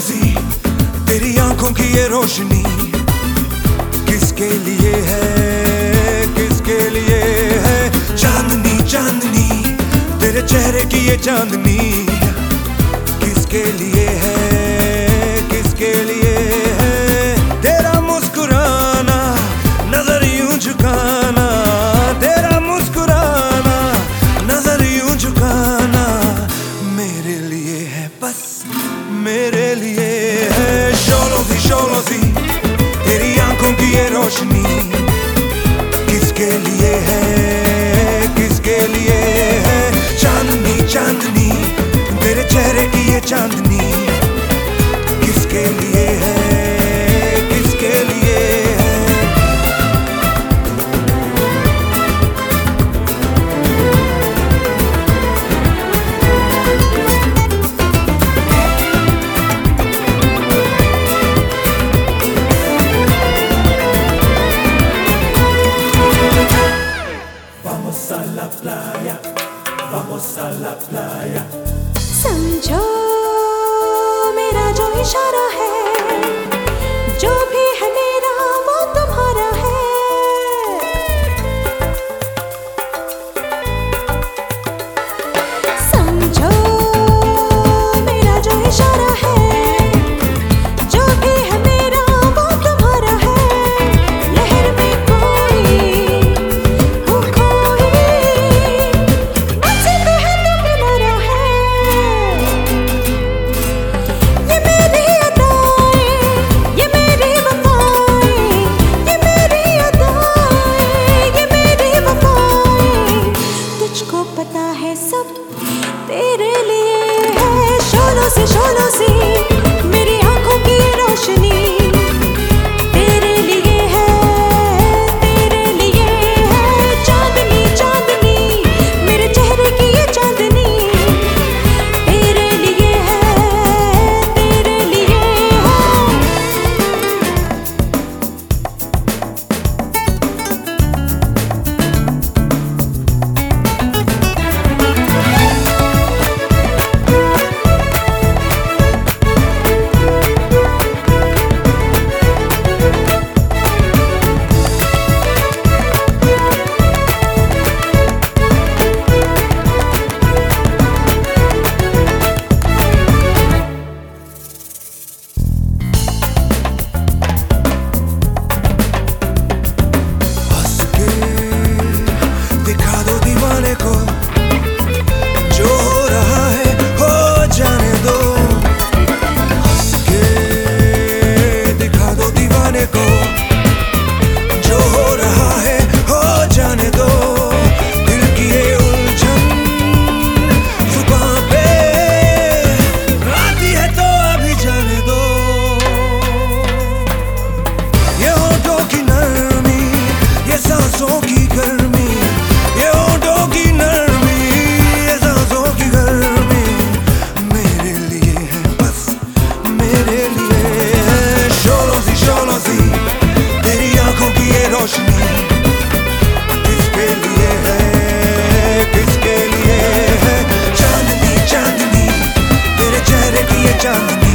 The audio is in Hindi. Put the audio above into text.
रोजी, तेरी आँखों की ये रोशनी किसके लिए है? किसके लिए है? चांदनी चांदनी, तेरे चेहरे की ये चांदनी किसके लिए है? किसके लिए है? तेरा मुस्कुराना, नज़र यूँ झुकाना, तेरा मुस्कुराना, नज़र यूँ झुकाना मेरे लिए है बस, मेरे Vamos a la playa, vamos a la playa. समझो मेरा जो इशारा है पता है सब तेरे लिए है। शोलों से शोलों से मेरी आँखों की रोशनी। Germany.